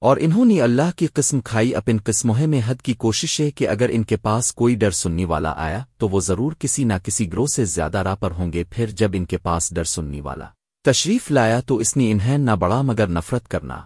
اور انہوں نے اللہ کی قسم کھائی اپن قسموں میں حد کی کوشش ہے کہ اگر ان کے پاس کوئی ڈر سننے والا آیا تو وہ ضرور کسی نہ کسی گروہ سے زیادہ راہ پر ہوں گے، پھر جب ان کے پاس ڈر سننے والا تشریف لایا تو اس نے انہیں نہ بڑا مگر نفرت کرنا۔